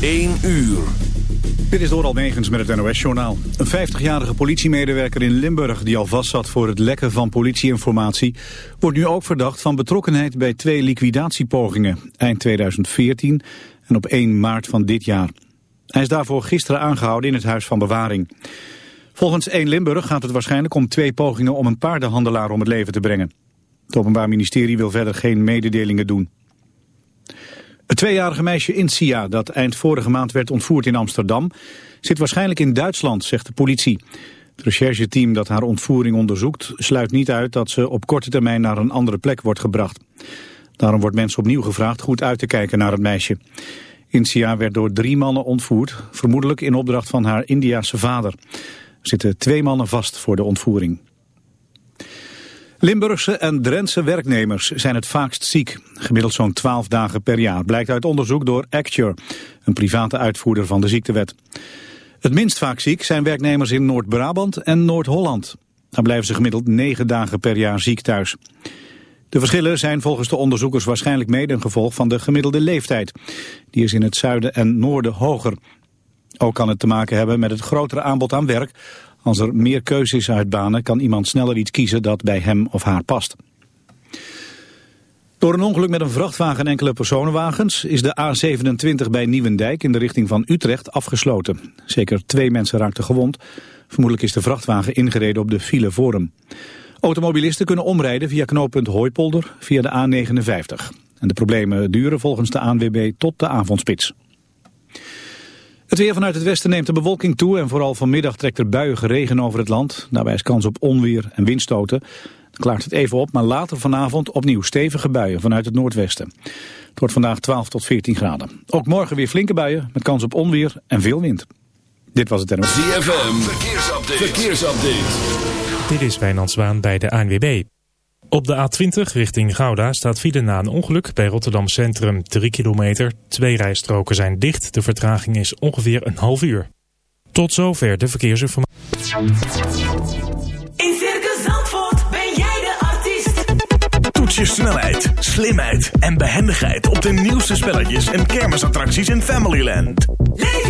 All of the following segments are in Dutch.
1 uur. Dit is Doral Negens met het NOS-journaal. Een 50-jarige politiemedewerker in Limburg die al vastzat voor het lekken van politieinformatie... wordt nu ook verdacht van betrokkenheid bij twee liquidatiepogingen... eind 2014 en op 1 maart van dit jaar. Hij is daarvoor gisteren aangehouden in het Huis van Bewaring. Volgens 1 Limburg gaat het waarschijnlijk om twee pogingen om een paardenhandelaar om het leven te brengen. Het Openbaar Ministerie wil verder geen mededelingen doen. Het tweejarige meisje Insia, dat eind vorige maand werd ontvoerd in Amsterdam, zit waarschijnlijk in Duitsland, zegt de politie. Het rechercheteam dat haar ontvoering onderzoekt sluit niet uit dat ze op korte termijn naar een andere plek wordt gebracht. Daarom wordt mensen opnieuw gevraagd goed uit te kijken naar het meisje. Insia werd door drie mannen ontvoerd, vermoedelijk in opdracht van haar Indiase vader. Er zitten twee mannen vast voor de ontvoering. Limburgse en Drentse werknemers zijn het vaakst ziek. Gemiddeld zo'n 12 dagen per jaar, blijkt uit onderzoek door Acture, een private uitvoerder van de ziektewet. Het minst vaak ziek zijn werknemers in Noord-Brabant en Noord-Holland. Daar blijven ze gemiddeld 9 dagen per jaar ziek thuis. De verschillen zijn volgens de onderzoekers waarschijnlijk mede een gevolg van de gemiddelde leeftijd. Die is in het zuiden en noorden hoger. Ook kan het te maken hebben met het grotere aanbod aan werk als er meer keuze is uit banen kan iemand sneller iets kiezen dat bij hem of haar past. Door een ongeluk met een vrachtwagen en enkele personenwagens is de A27 bij Nieuwendijk in de richting van Utrecht afgesloten. Zeker twee mensen raakten gewond. Vermoedelijk is de vrachtwagen ingereden op de file voor. Automobilisten kunnen omrijden via knooppunt Hooipolder via de A59. En de problemen duren volgens de ANWB tot de avondspits. Het weer vanuit het westen neemt de bewolking toe en vooral vanmiddag trekt er buiige regen over het land. Daarbij is kans op onweer en windstoten. Dan klaart het even op, maar later vanavond opnieuw stevige buien vanuit het noordwesten. Het wordt vandaag 12 tot 14 graden. Ook morgen weer flinke buien met kans op onweer en veel wind. Dit was het NOS. ZFM, verkeersupdate. verkeersupdate. Dit is Wijnand Zwaan bij de ANWB. Op de A20 richting Gouda staat file na een ongeluk bij Rotterdam Centrum 3 kilometer. Twee rijstroken zijn dicht. De vertraging is ongeveer een half uur. Tot zover de verkeersinformatie. In Circus Zandvoort ben jij de artiest. Toets je snelheid, slimheid en behendigheid op de nieuwste spelletjes en kermisattracties in Familyland. Leef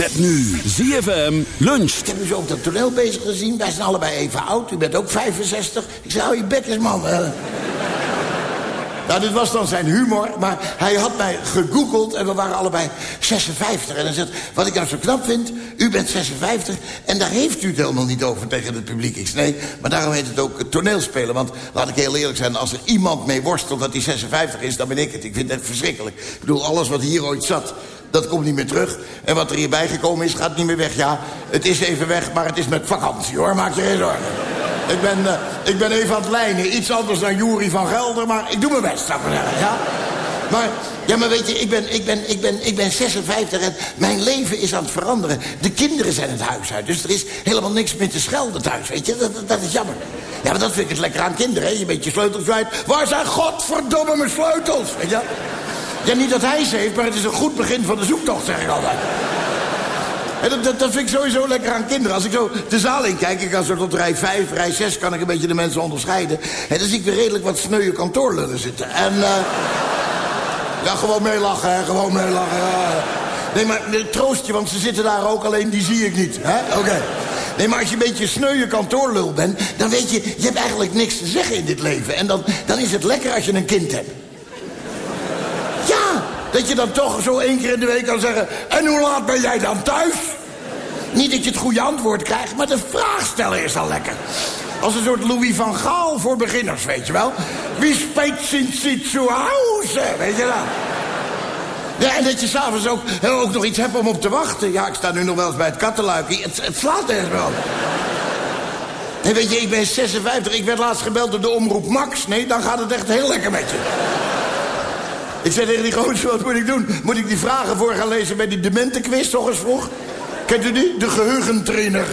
Met nu ZFM luncht. Ik heb u zo op dat toneel bezig gezien. Wij zijn allebei even oud. U bent ook 65. Ik zei, hou je bek eens, man. Nou, dit was dan zijn humor. Maar hij had mij gegoogeld en we waren allebei 56. En hij zegt, wat ik nou zo knap vind... u bent 56 en daar heeft u het helemaal niet over tegen het publiek. Ik nee, maar daarom heet het ook toneelspelen. Want laat ik heel eerlijk zijn, als er iemand mee worstelt dat hij 56 is... dan ben ik het. Ik vind het verschrikkelijk. Ik bedoel, alles wat hier ooit zat... Dat komt niet meer terug. En wat er hierbij gekomen is, gaat niet meer weg. Ja, het is even weg, maar het is met vakantie, hoor. Maak je geen zorgen. Ik ben, eh, ik ben even aan het lijnen. Iets anders dan Jury van Gelder, maar ik doe mijn best, zou ik maar. Ja? Maar, ja, maar weet je, ik ben, ik, ben, ik, ben, ik ben 56 en mijn leven is aan het veranderen. De kinderen zijn het huis uit, dus er is helemaal niks meer te schelden thuis, weet je. Dat, dat, is jammer. Ja, maar dat vind ik het lekker aan kinderen, hè. Je bent je sleutels kwijt. Waar zijn godverdomme mijn sleutels, weet je? Ja, niet dat hij ze heeft, maar het is een goed begin van de zoektocht, zeg ik altijd. Dat, vind ik sowieso lekker aan kinderen. Als ik zo de zaal in kijk, ik kan zo tot rij 5, rij 6... kan ik een beetje de mensen onderscheiden. En dan zie ik weer redelijk wat sneuwe kantoorlullen zitten. En, eh ja, gewoon meelachen, hè. Gewoon meelachen. Ja. Nee, maar troost je, want ze zitten daar ook, alleen die zie ik niet. Oké. Nee, maar als je een beetje sneuwe kantoorlul bent... dan weet je, je hebt eigenlijk niks te zeggen in dit leven. En dan, dan is het lekker als je een kind hebt. Dat je dan toch zo één keer in de week kan zeggen... en hoe laat ben jij dan thuis? Niet dat je het goede antwoord krijgt, maar de vraag stellen is al lekker. Als een soort Louis van Gaal voor beginners, weet je wel. Wie speelt sinds zu Hause, weet je wel. Ja, en dat je s'avonds ook, ook nog iets hebt om op te wachten. Ja, ik sta nu nog wel eens bij het kattenluikje. Het, het slaat ergens wel. En weet je, ik ben 56. Ik werd laatst gebeld door de omroep Max. Nee, dan gaat het echt heel lekker met je. Ik zei tegen die gozer, wat moet ik doen? Moet ik die vragen voor gaan lezen bij die dementenquiz, toch eens vroeg? Kent u die? De geheugentrainer.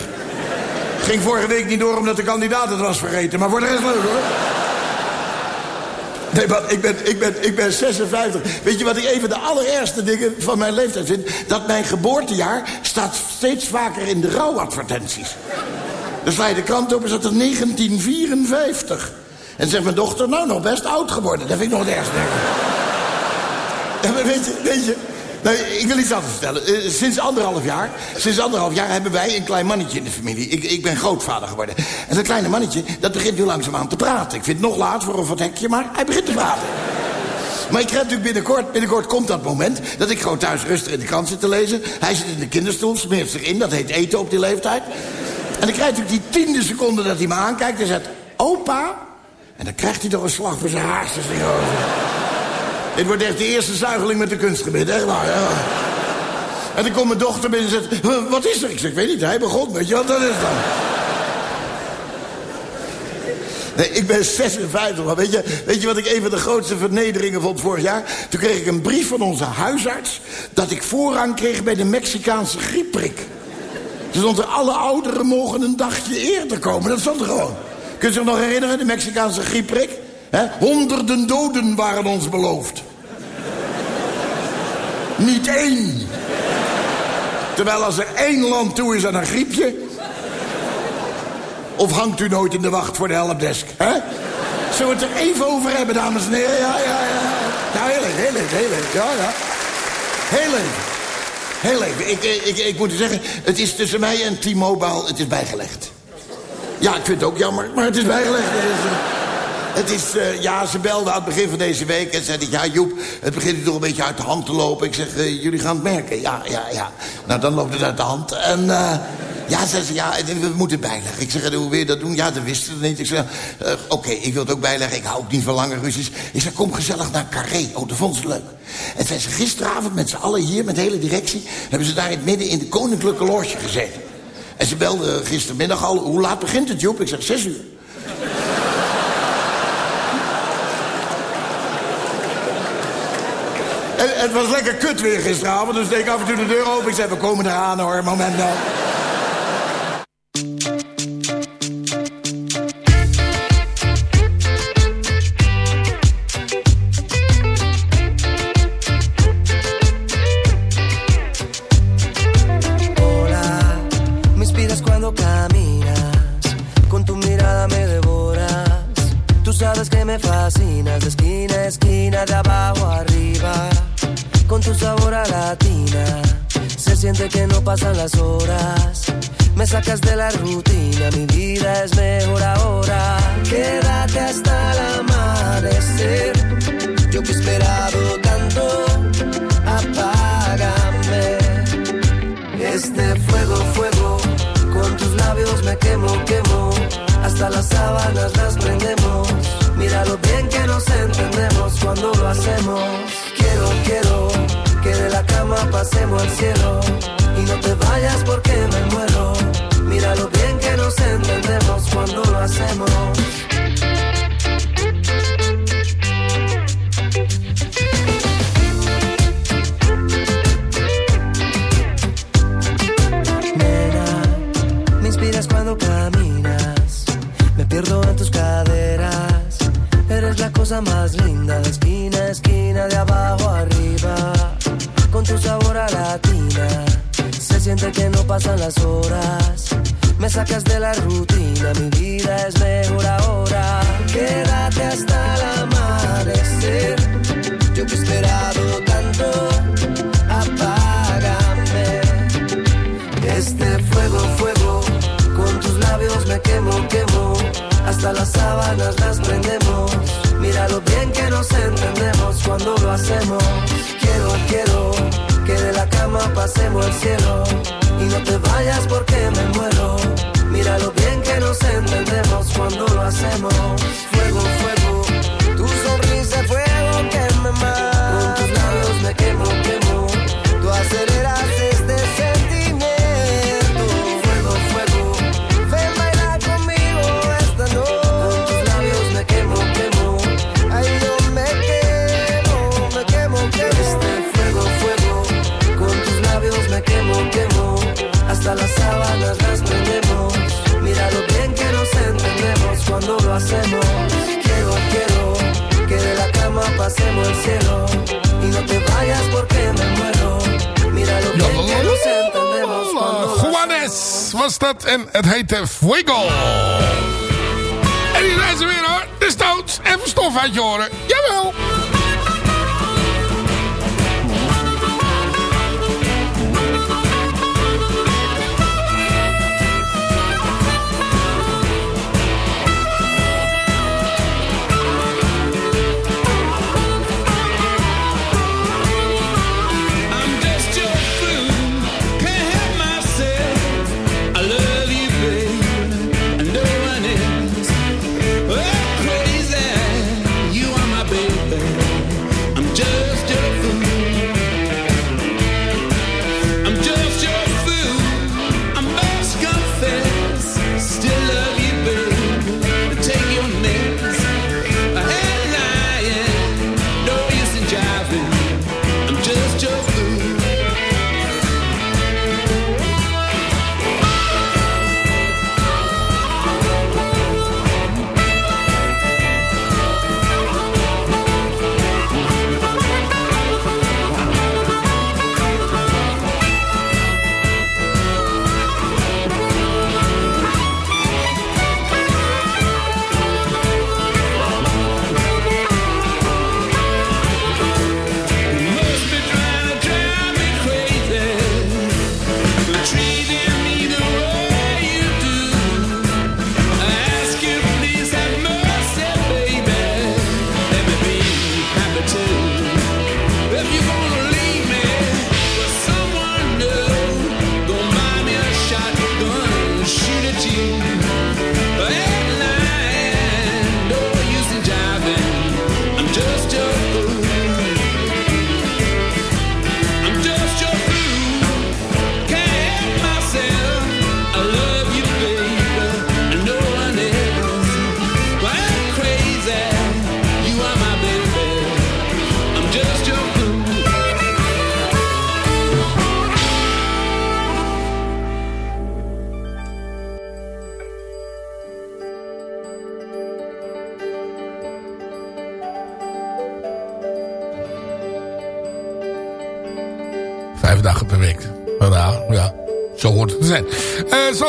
Ging vorige week niet door omdat de kandidaat het was vergeten. Maar voor de rest leuk, hoor. Nee, maar ik ben, ik, ben, ik ben 56. Weet je wat ik even de allerergste dingen van mijn leeftijd vind? Dat mijn geboortejaar staat steeds vaker in de rouwadvertenties. Dan sla de krant op en staat er 1954. En zegt mijn dochter, nou, nog best oud geworden. Dat vind ik nog het ergste. Weet je, weet je... Nou, ik wil iets anders vertellen. Eh, sinds anderhalf jaar, sinds anderhalf jaar hebben wij een klein mannetje in de familie. Ik, ik ben grootvader geworden. En dat kleine mannetje, dat begint nu langzaamaan te praten. Ik vind het nog laat voor een wat hekje, maar hij begint te praten. Maar ik krijg natuurlijk binnenkort, binnenkort komt dat moment... dat ik gewoon thuis rustig in de krant zit te lezen. Hij zit in de kinderstoel, smeert zich in. Dat heet eten op die leeftijd. En dan krijgt hij die tiende seconde dat hij me aankijkt en zegt... Opa? En dan krijgt hij toch een slag voor zijn haarsjes over. Dit wordt echt de eerste zuigeling met de kunstgebied, echt waar. Ja. En dan komt mijn dochter binnen en zegt... "Huh, Wat is er? Ik zeg, ik weet niet, hij begon, weet je wat dat is dan? Nee, ik ben 56, maar weet je, weet je wat ik een van de grootste vernederingen vond vorig jaar? Toen kreeg ik een brief van onze huisarts... dat ik voorrang kreeg bij de Mexicaanse griepprik. Stond er, alle ouderen mogen een dagje eerder komen. Dat stond er gewoon. Kun je zich nog herinneren, de Mexicaanse griepprik? Honderden doden waren ons beloofd. Niet één. Terwijl als er één land toe is aan een griepje... Of hangt u nooit in de wacht voor de helpdesk, hè? Zullen we het er even over hebben, dames en heren? Ja, ja, ja. Nou, heel even, heel even, heel even. Ja, ja. Heel even. Heel. Ik, ik, ik, ik moet u zeggen, het is tussen mij en T-Mobile, het is bijgelegd. Ja, ik vind het ook jammer, maar het is bijgelegd. Het eh, het is, eh, ja, ze belde aan het begin van deze week en zei... ja, Joep, het begint toch een beetje uit de hand te lopen. Ik zeg, eh, jullie gaan het merken. Ja, ja, ja. Nou, dan loopt het uit de hand. En eh, ja, zei ze, ja, we moeten bijleggen. Ik zeg, hoe wil je dat doen? Ja, dat wisten we niet. Ik zeg, oké, ik wil het ook bijleggen. Ik hou ook niet van lange ruzies. Ik zeg, kom gezellig naar Carré. Oh, dat vond ze leuk. En zijn ze gisteravond met z'n allen hier, met de hele directie... hebben ze daar in het midden in de koninklijke loge gezeten. En ze belde gistermiddag al, hoe laat begint het, Joep? Ik zeg, zes uur. Het was lekker kut weer gisteravond, dus deed ik af en toe de deur open. Ik zei, we komen eraan hoor, moment nou. Pasan las horas, me sacas de la rutina, mi vida es mejor ahora. Quédate hasta el amanecer, yo que he esperado tanto, apágame. Este fuego, fuego, con tus labios me quemo, quemo. Hasta las sábanas las prendemos. Mira lo bien que nos entendemos cuando lo hacemos. Quiero, quiero que de la cama pasemos al cielo. Te vayas porque me muero. Mira lo bien que nos entendemos cuando lo hacemos. Pasan las horas. Me sacas de la rutina, mi vida es mejor ahora. Quédate hasta el amanecer. Yo que he esperado tanto, apágame. Este fuego, fuego, con tus labios me quemo, quemo. Hasta las sábanas las prendemos. Mira lo bien que nos entendemos cuando lo hacemos. Quiero, quiero que de la cama pasemos al cielo. Y no te vayas porque me muero. Mira lo bien que nos entendemos cuando lo hacemos. Fuego, fuego, tu sonrisa fuego que me mata. Con tus labios me quemo, quemo. Hasta las sábanas las prendemos. Mira lo bien que nos entendemos cuando lo hacemos. Quiero, quiero que de la cama pasemos el cielo. Y no te vayas porque me muero. Mira lo bien que nos entendemos cuando Juanes was dat en het heette Fuego. En die zijn ze weer hoor. De Stones. Even stof uit je oren. Jawel.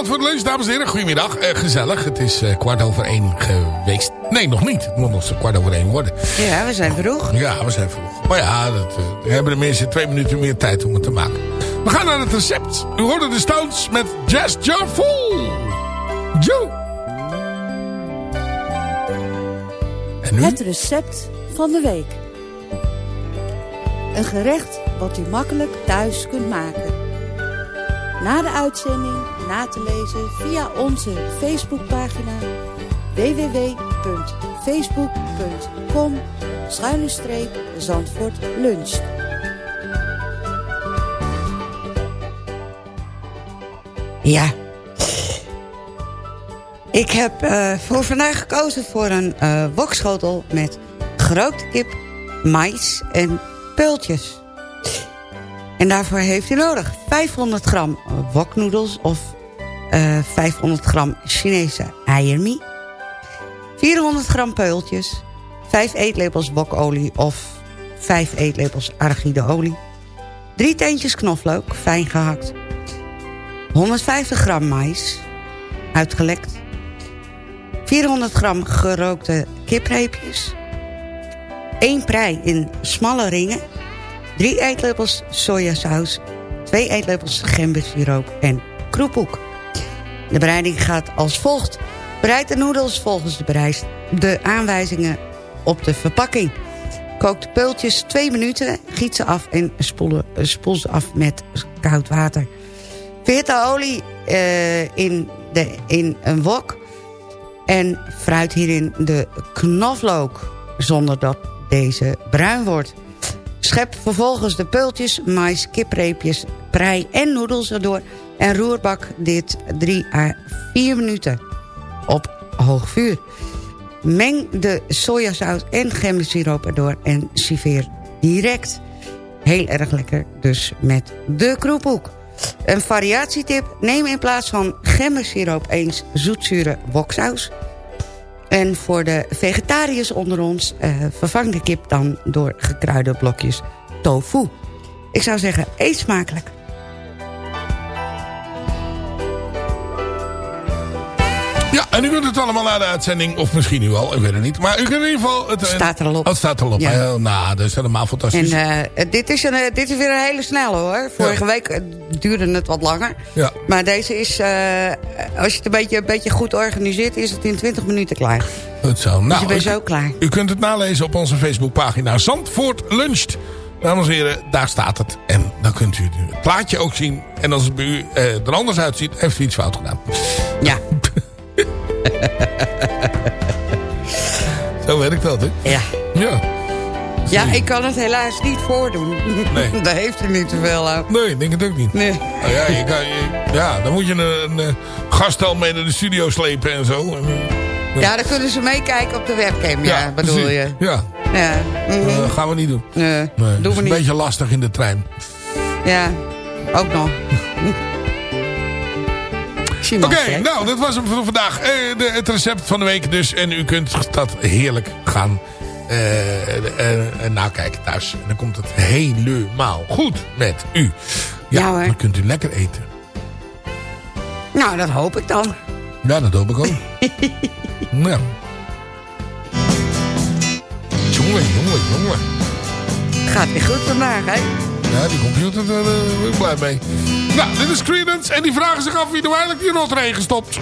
Zandvoort Lunch, dames en heren. Goedemiddag. Eh, gezellig. Het is eh, kwart over één geweest. Nee, nog niet. Het moet nog kwart over één worden. Ja, we zijn vroeg. Ja, we zijn vroeg. Maar ja, dat, eh, we hebben de mensen twee minuten meer tijd om het te maken. We gaan naar het recept. U hoorde de Stones met Just Your Fool. Joe. En nu? Het recept van de week. Een gerecht wat u makkelijk thuis kunt maken. Na de uitzending na te lezen via onze Facebookpagina www.facebook.com schuine Zandvoort luncht. Ja. Ik heb eh, voor vandaag gekozen voor een eh wokschotel met gerookte kip, mais en peultjes. En daarvoor heeft u nodig 500 gram woknoedels of eh 500 gram Chinese eiermie. 400 gram peultjes, 5 eetlepels wokolie of 5 eetlepels arachideolie. 3 teentjes knoflook, fijn gehakt. 150 gram mais, uitgelekt. 400 gram gerookte kipreepjes. 1 prei in smalle ringen. 3 eetlepels sojasaus. 2 eetlepels gembersiroop en kroephoek. De bereiding gaat als volgt. Bereid de noedels volgens de, bereis, de aanwijzingen op de verpakking. Kook de peultjes 2 minuten, giet ze af en spoel, spoel ze af met koud water. Verhit de olie uh, in, de, in een wok en fruit hierin de knoflook zonder dat deze bruin wordt. Schep vervolgens de peultjes, mais, kipreepjes, prei en noedels erdoor... en roerbak dit 3 à 4 minuten op hoog vuur. Meng de sojasaus en gembersiroop erdoor en serveer direct. Heel erg lekker dus met de kroephoek. Een variatietip, neem in plaats van gembersiroop eens zoetzure woksaus... En voor de vegetariërs onder ons uh, vervang de kip dan door gekruide blokjes tofu. Ik zou zeggen, eet smakelijk. Ja, en u kunt het allemaal na de uitzending, of misschien nu al, ik weet het niet. Maar u kunt in ieder geval... Het, staat er al op. Oh, het staat er al op. Ja. Nou, dat is helemaal fantastisch. En uh, dit, is een, uh, dit is weer een hele snelle hoor. Vorige ja. week duurde het wat langer. Ja. Maar deze is, als je het een beetje, een beetje goed organiseert, is het in 20 minuten klaar. Goed zo. Nou, dus je bent u, zo klaar. U kunt het nalezen op onze Facebookpagina Zandvoort Luncht. Dames en heren, daar staat het. En dan kunt u het plaatje ook zien. En als het bij u er anders uitziet, heeft u iets fout gedaan. Ja. Zo werkt dat, hè? Ja. Ja. Ja, ik kan het helaas niet voordoen. Nee. Daar heeft u niet zoveel aan. Nee, ik denk het ook niet. Nee. Nou ja, je kan, je, ja, dan moet je een, een gaststel mee naar de studio slepen en zo. En, ja. ja, dan kunnen ze meekijken op de webcam, ja, ja bedoel precies. je. Ja. Ja. Mm -hmm. uh, gaan we niet doen. Nee, nee doen we een niet. beetje lastig in de trein. Ja, ook nog. Oké, okay, nou, dat was hem voor vandaag. Uh, de, het recept van de week dus. En u kunt dat heerlijk gaan uh, uh, nakijken thuis. En dan komt het helemaal goed met u. Ja, dan kunt u lekker eten. Nou, dat hoop ik dan. Ja, dat hoop ik ook. ja. Jongen, jongen, jongen. Gaat weer goed vandaag, hè? Ja, die computer, daar ben ik blij mee. Nou, dit is Credence en die vragen zich af wie er eigenlijk die rotregen stopt.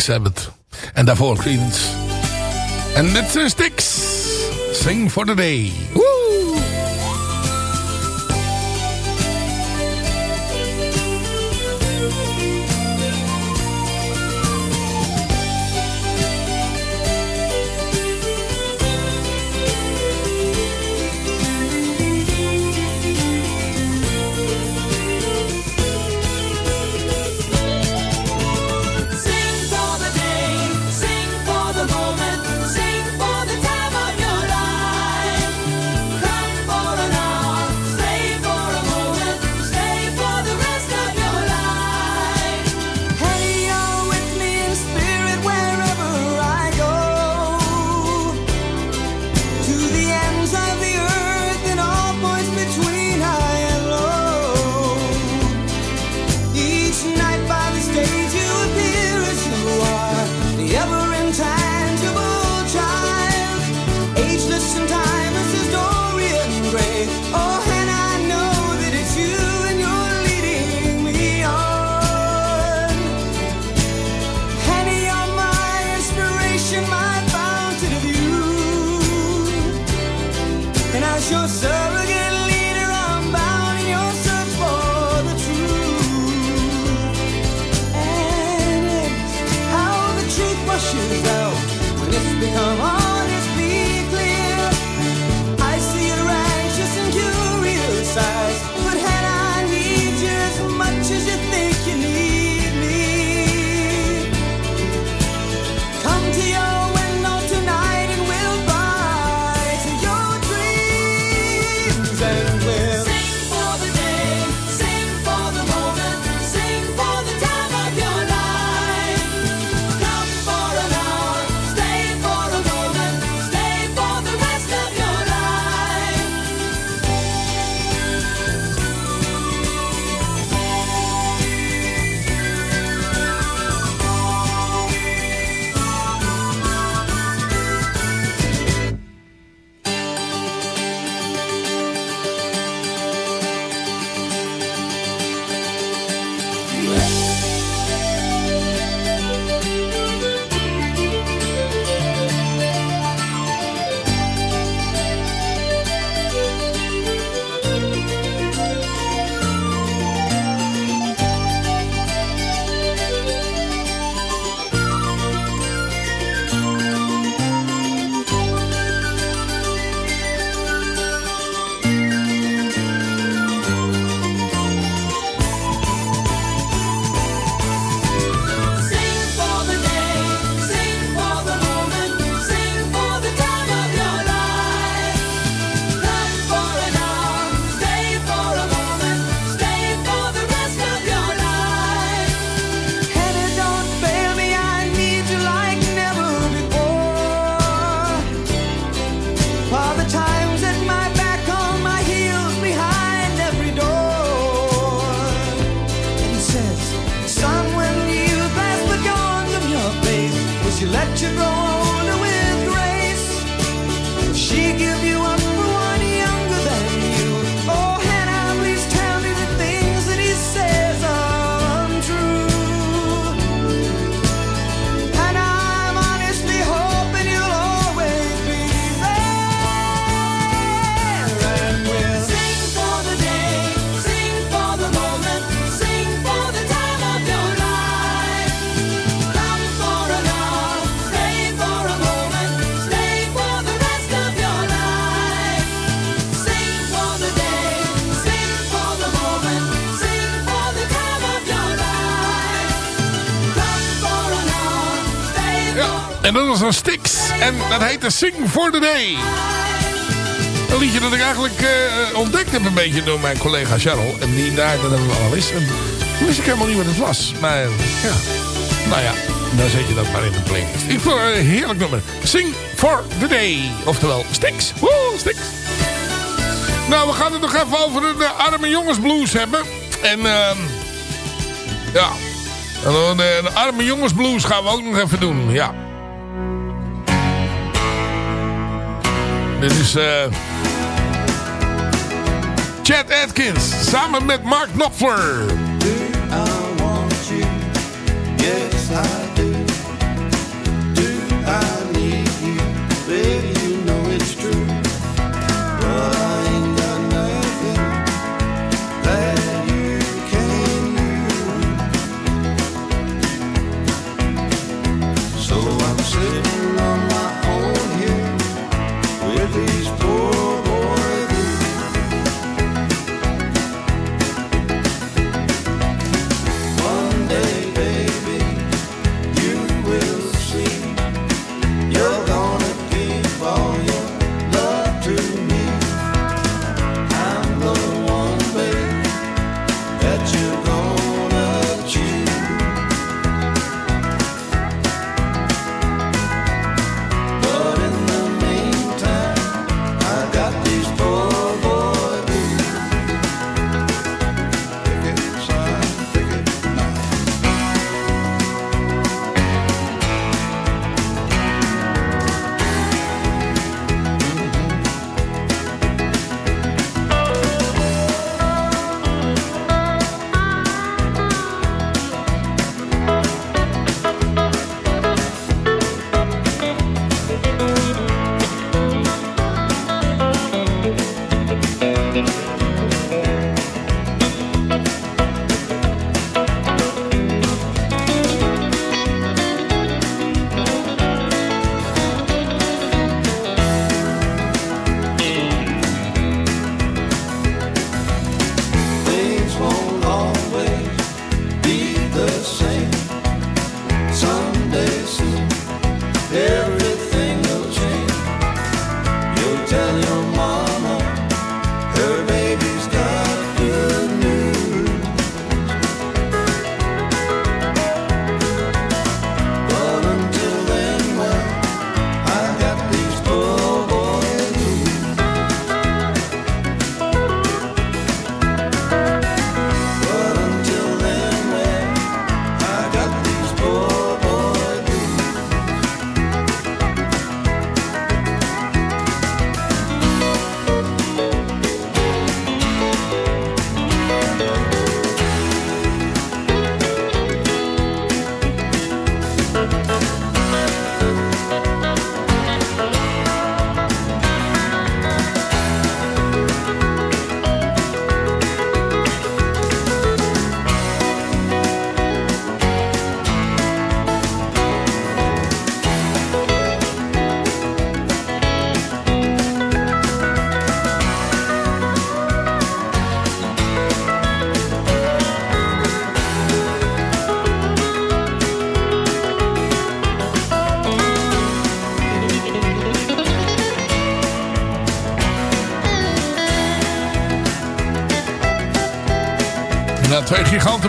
Black Sabbath. En daarvoor Creedence. En dit is eh, Sticks. Sing for the Day. Would you let you go older with grace? She give you En dat was een Stix. En dat heette Sing for the Day. Een liedje dat ik eigenlijk eh, ontdekt heb een beetje door mijn collega Cheryl En die daar dat hebben we al eens. En toen wist ik helemaal niet wat het was. Maar ja, nou ja, dan zet je dat maar in de playlist. Ik vond het een heerlijk nummer. Sing for the Day. Oftewel Stix. Woe, Stix. Nou, we gaan het nog even over de, arme jongens blues hebben. En uh, ja, en de, eh, de arme jongens blues gaan we ook nog even doen, ja. Dit is... Eh, Chad Atkins samen met Mark Knopfler. vezes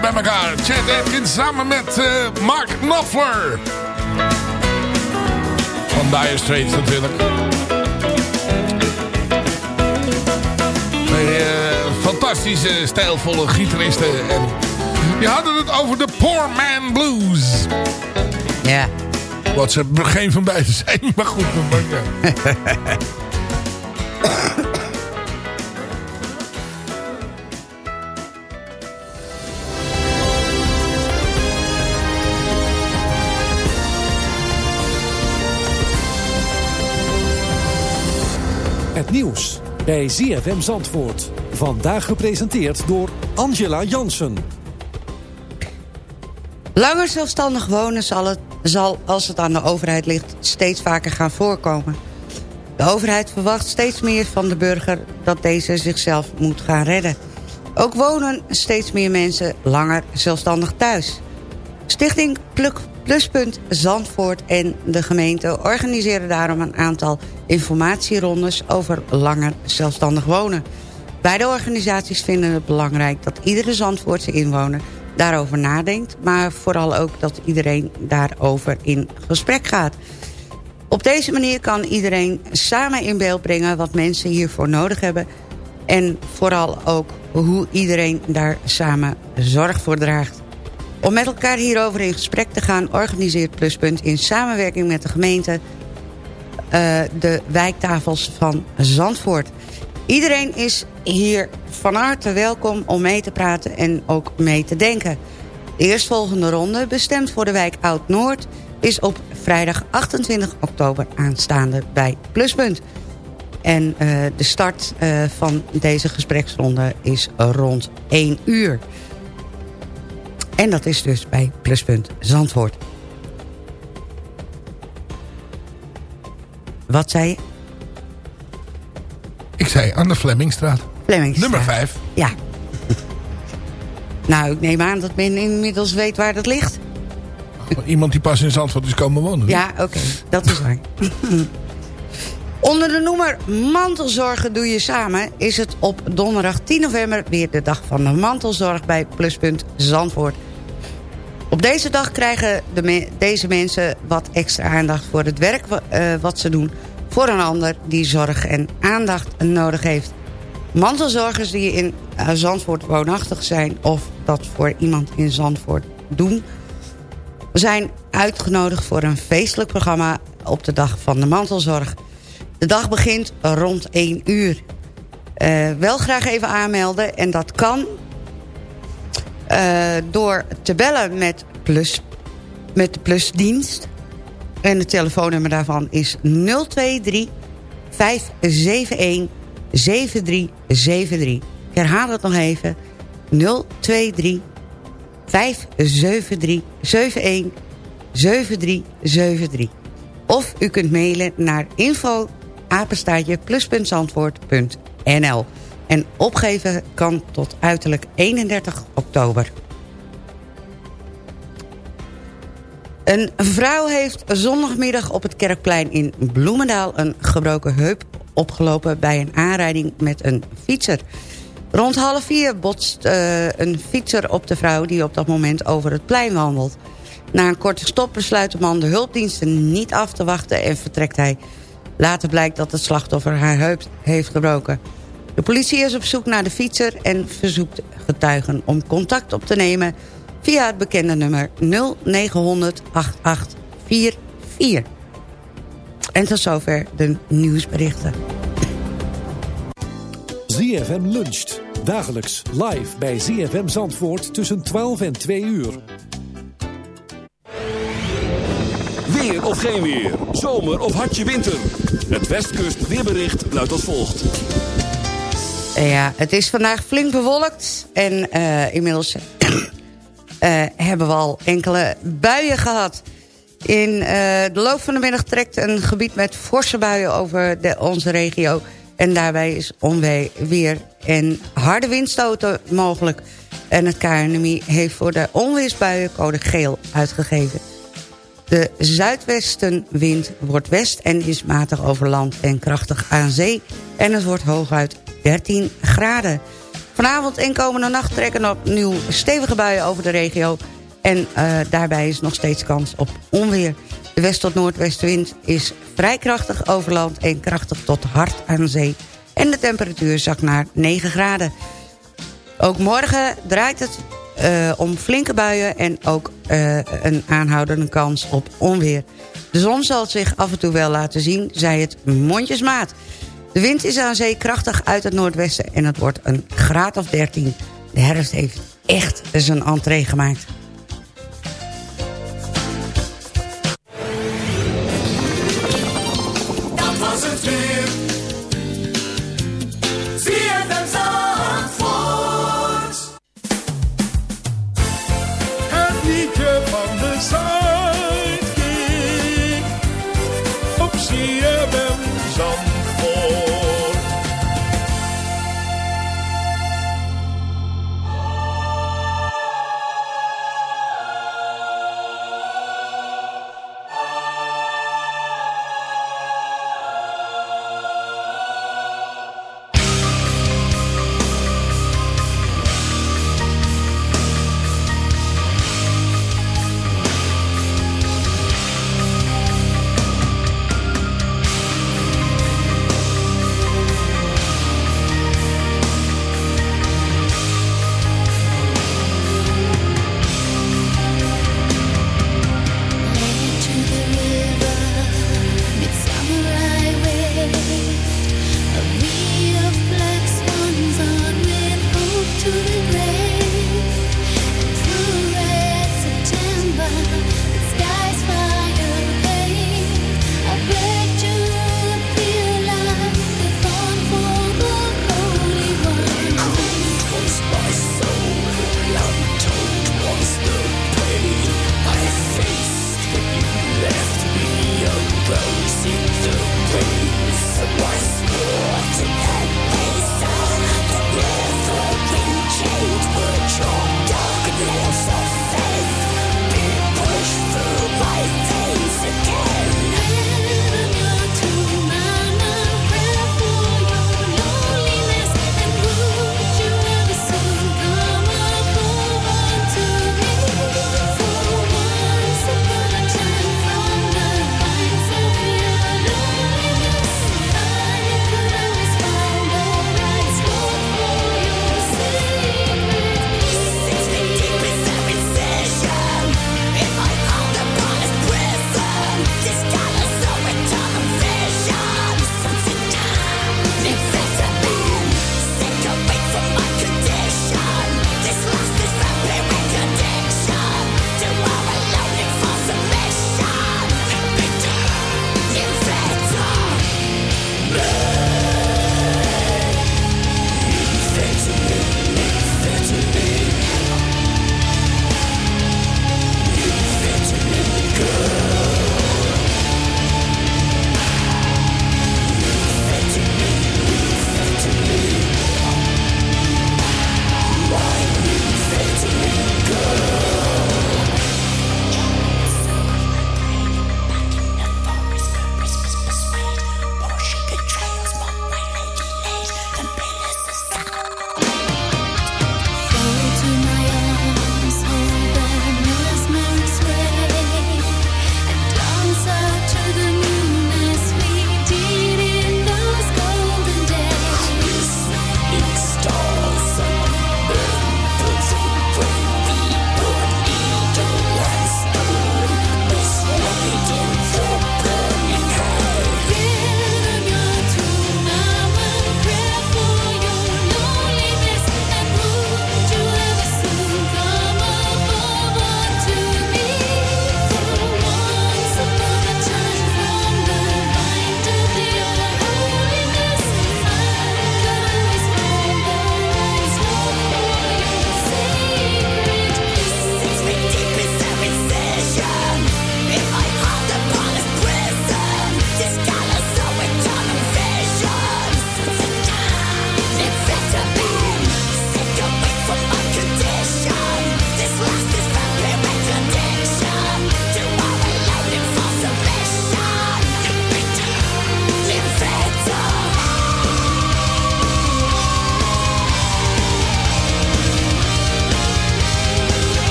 Bij elkaar. Chet Atkins samen met eh, Mark Knopfler. Van Dire Straits natuurlijk. Twee eh, fantastische, stijlvolle gitaristen. En die hadden het over de Poor Man Blues. Ja. Wat ze geen van beiden zijn, maar goed. Maar, ja. bij ZFM Zandvoort. Vandaag gepresenteerd door Angela Jansen. Langer zelfstandig wonen zal, het, zal, als het aan de overheid ligt, steeds vaker gaan voorkomen. De overheid verwacht steeds meer van de burger dat deze zichzelf moet gaan redden. Ook wonen steeds meer mensen langer zelfstandig thuis. Stichting Pluk Pluspunt Zandvoort en de gemeente organiseren daarom een aantal informatierondes over langer zelfstandig wonen. Beide organisaties vinden het belangrijk dat iedere Zandvoortse inwoner daarover nadenkt... maar vooral ook dat iedereen daarover in gesprek gaat. Op deze manier kan iedereen samen in beeld brengen wat mensen hiervoor nodig hebben... en vooral ook hoe iedereen daar samen zorg voor draagt. Om met elkaar hierover in gesprek te gaan... organiseert Pluspunt in samenwerking met de gemeente... Uh, de wijktafels van Zandvoort. Iedereen is hier van harte welkom om mee te praten en ook mee te denken. De eerstvolgende ronde, bestemd voor de wijk Oud-Noord... is op vrijdag 28 oktober aanstaande bij Pluspunt. En uh, de start uh, van deze gespreksronde is rond 1 uur. En dat is dus bij Pluspunt Zandvoort. Wat zei je? Ik zei aan de Flemmingstraat. Flemmingstraat. Nummer 5. Ja. nou, ik neem aan dat men inmiddels weet waar dat ligt. Iemand die pas in Zandvoort is komen wonen. Ja, oké. Okay. Dat is waar. Onder de noemer Mantelzorgen doe je samen... is het op donderdag 10 november weer de dag van de mantelzorg... bij Pluspunt Zandvoort. Op deze dag krijgen de deze mensen wat extra aandacht voor het werk uh, wat ze doen... voor een ander die zorg en aandacht nodig heeft. Mantelzorgers die in uh, Zandvoort woonachtig zijn... of dat voor iemand in Zandvoort doen... zijn uitgenodigd voor een feestelijk programma op de dag van de mantelzorg. De dag begint rond 1 uur. Uh, wel graag even aanmelden en dat kan door te bellen met, plus, met de plusdienst. En het telefoonnummer daarvan is 023 571 7373. Ik herhaal het nog even. 023 573 71 7373. Of u kunt mailen naar info apenstaartje plus.zandvoort.nl. En opgeven kan tot uiterlijk 31 oktober. Een vrouw heeft zondagmiddag op het Kerkplein in Bloemendaal... een gebroken heup opgelopen bij een aanrijding met een fietser. Rond half vier botst uh, een fietser op de vrouw... die op dat moment over het plein wandelt. Na een korte stop besluit de man de hulpdiensten niet af te wachten... en vertrekt hij. Later blijkt dat het slachtoffer haar heup heeft gebroken. De politie is op zoek naar de fietser en verzoekt getuigen om contact op te nemen via het bekende nummer 0900 8844. En tot zover de nieuwsberichten. ZFM luncht. Dagelijks live bij ZFM Zandvoort tussen 12 en 2 uur. Weer of geen weer. Zomer of hartje winter. Het Westkust weerbericht luidt als volgt. Ja, het is vandaag flink bewolkt. En uh, inmiddels uh, hebben we al enkele buien gehad. In de loop van de middag trekt een gebied met forse buien over de, onze regio. En daarbij is onweer en harde windstoten mogelijk. En het KNMI heeft voor de onweersbuien code geel uitgegeven. De zuidwestenwind wordt west en is matig over land en krachtig aan zee. En het wordt hooguit 13 graden. Vanavond en komende nacht trekken opnieuw stevige buien over de regio... en uh, daarbij is nog steeds kans op onweer. De west- tot noordwestenwind is vrij krachtig over land... en krachtig tot hard aan zee. En de temperatuur zakt naar 9 graden. Ook morgen draait het uh, om flinke buien... en ook uh, een aanhoudende kans op onweer. De zon zal zich af en toe wel laten zien, zei het mondjesmaat. De wind is aan zee krachtig uit het noordwesten en het wordt een graad of 13. De herfst heeft echt zijn entree gemaakt.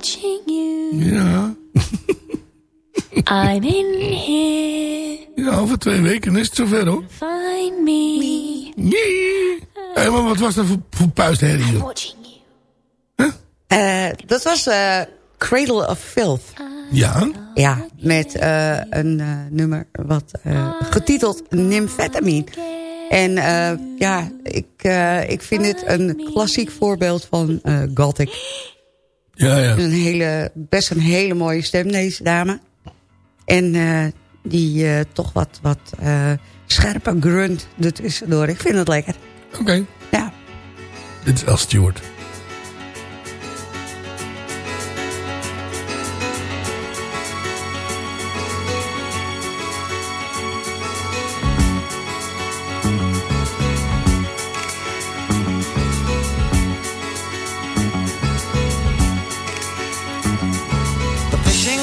Watching you. Ja. I'm in here. ja, over twee weken is het zover hoor. Find me. Nee. Hé, maar wat was dat voor, voor puistherrie? joh? Eh, dat was eh, Cradle of Filth. Ja? Ja, met eh, een eh, nummer wat eh, getiteld Nymphetamine. En eh, ja, ik, eh, ik vind het een klassiek voorbeeld van eh, gothic. Ja, ja. Een hele, best een hele mooie stem, deze dame. En eh, die eh, toch wat, wat eh, scherpe grunt ertussendoor. Ik vind het lekker. Oké. Ja. Dit is El Stewart.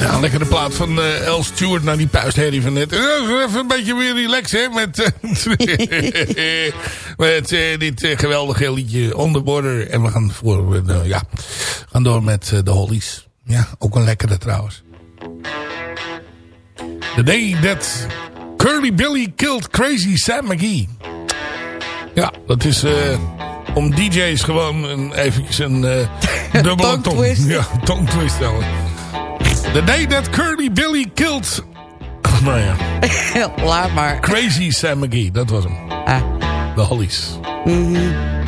Ja, lekkere plaat van eh El Stewart naar die puistherrie van net. Eh, Even een beetje weer relaxen, hè. Met, eh, met dit geweldige liedje On The Border. En we gaan, voor, ja, gaan door met de Hollies. Ja, ook een lekkere trouwens. The Day That Curly Billy Killed Crazy Sam McGee. Ja, dat is... om DJ's gewoon een, eventjes een dubbele tong. Tongtwist. Ja, tongtwist stellen. The day that Curly Billy killed... nou ja. Laat maar. Crazy Sam McGee, dat was hem. Ah. De Hollies. Big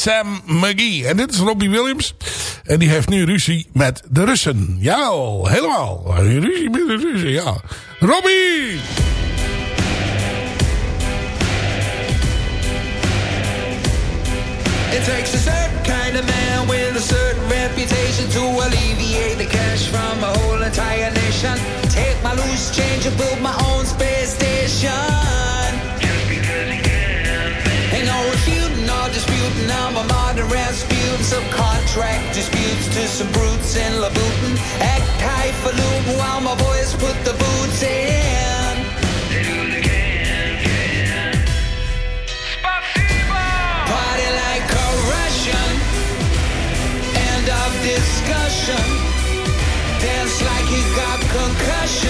Sam McGee. En dit is Robbie Williams. En die heeft nu ruzie met de Russen. Ja, helemaal. Ruzie met de Russen, ja. Robbie! It takes a certain kind of man with a certain reputation to alleviate the cash from a whole entire nation. Take my loose change and build my own space station. Disputing. I'm a modern Rasputin. Subcontract disputes to some brutes in Labutin. Act highfalutin while my boys put the boots in. The game, yeah, party like a Russian. End of discussion. Dance like you got concussion.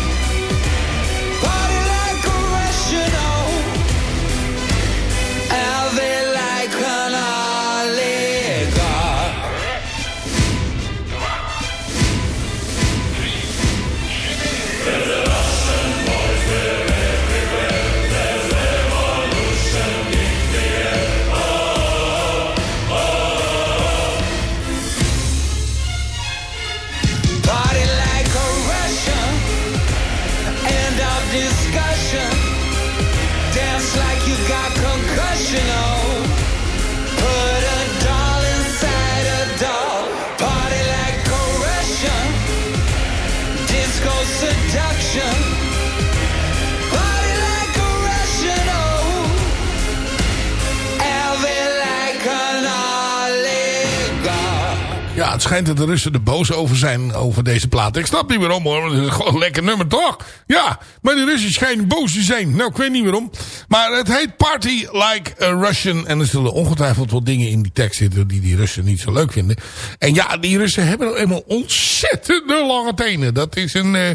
Schijnt dat de Russen er boos over zijn over deze plaat. Ik snap niet waarom hoor, het is gewoon een lekker nummer toch? Ja, maar de Russen schijnen boos te zijn. Nou, ik weet niet waarom. Maar het heet Party Like a Russian. En er zullen ongetwijfeld wel dingen in die tekst zitten die die Russen niet zo leuk vinden. En ja, die Russen hebben nou eenmaal ontzettende lange tenen. Dat is een, eh,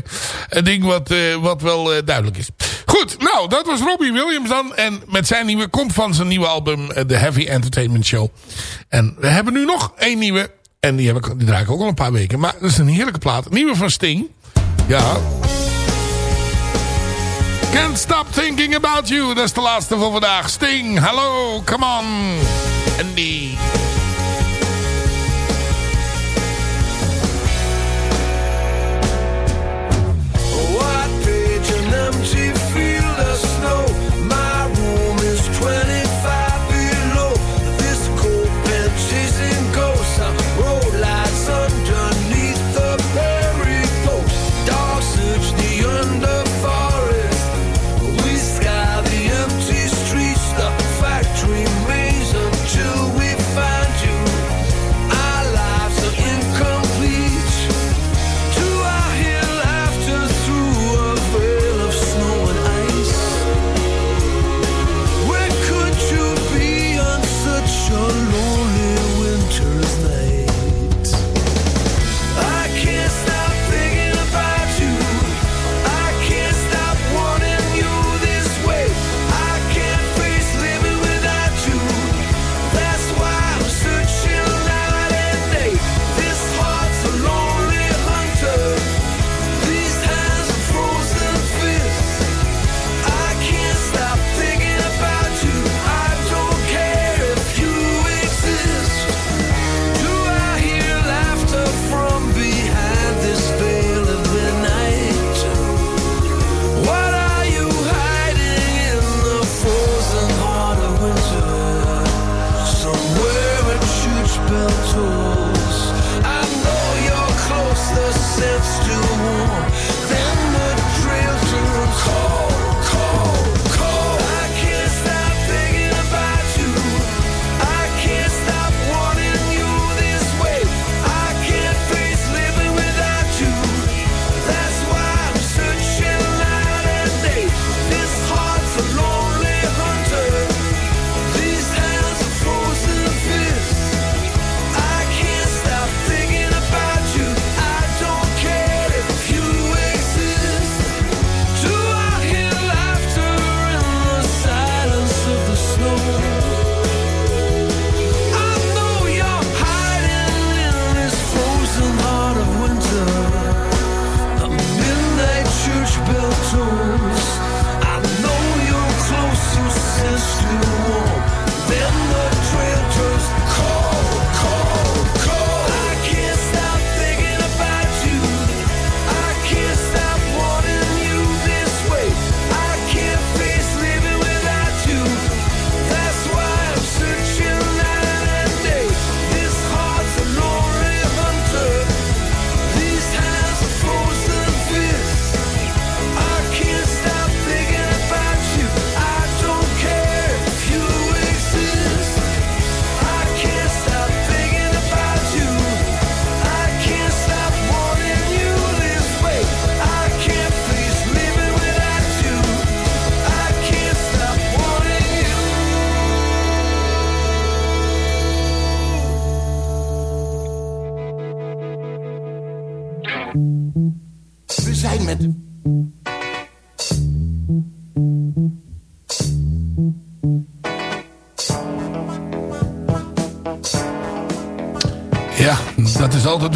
een ding wat, eh, wat wel eh, duidelijk is. Goed, nou, dat was Robbie Williams dan. En met zijn nieuwe, komt van zijn nieuwe album, The Heavy Entertainment Show. En we hebben nu nog één nieuwe. En die, heb ik, die draai ik ook al een paar weken. Maar dat is een heerlijke plaat. Nieuwe van Sting. Ja. Can't Stop Thinking About You. Dat is de laatste voor vandaag. Sting, hallo, come on. Andy.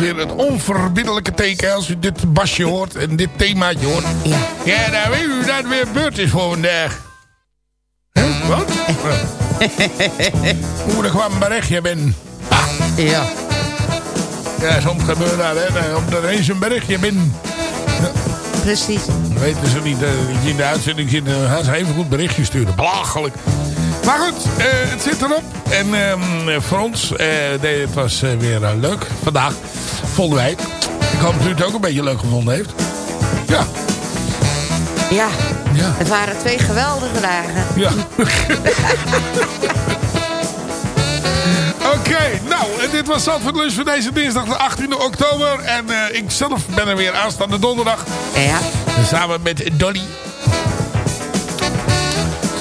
Weer het onverbiddelijke teken als u dit basje hoort en dit themaatje hoort. Ja. Ja, dan weet u dat het weer beurt is voor vandaag. Hè? Wat? Hoe er kwam een berichtje binnen. Ja. Ja, soms gebeurt dat, hè. Omdat er eens een berichtje binnen. Precies. Dan weten ze niet eh, dat je in de uitzending zit. Dan gaan ze even goed berichtje sturen. Belachelijk. Maar goed, eh, het zit erop. En ehm, voor ons, nee, het was weer leuk vandaag. Vonden wij. Ik hoop dat u het ook een beetje leuk gevonden heeft. Ja. Ja. Ja. Het waren twee geweldige dagen. Ja. Oké, nou, dit was Zandvoort Lunch voor deze dinsdag de 18e oktober. En eh, ik zelf ben er weer aanstaande donderdag. Ja. Samen met Dolly.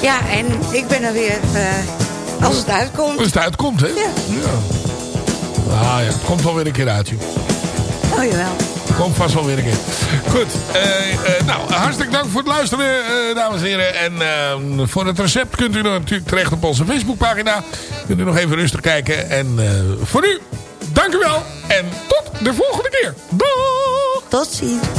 Ja, en ik ben er weer eh, als het uitkomt. Als het uitkomt, hè? Ja. ja. Ah ja, het komt wel weer een keer uit, joh. Oh, jawel. Komt vast wel weer een keer. Goed, eh, eh, nou, hartstikke dank voor het luisteren, eh, dames en heren. En eh, voor het recept kunt u natuurlijk terecht op onze Facebookpagina. Kunt u nog even rustig kijken. En voor nu, dank u wel. En tot de volgende keer. Doei! Tot ziens.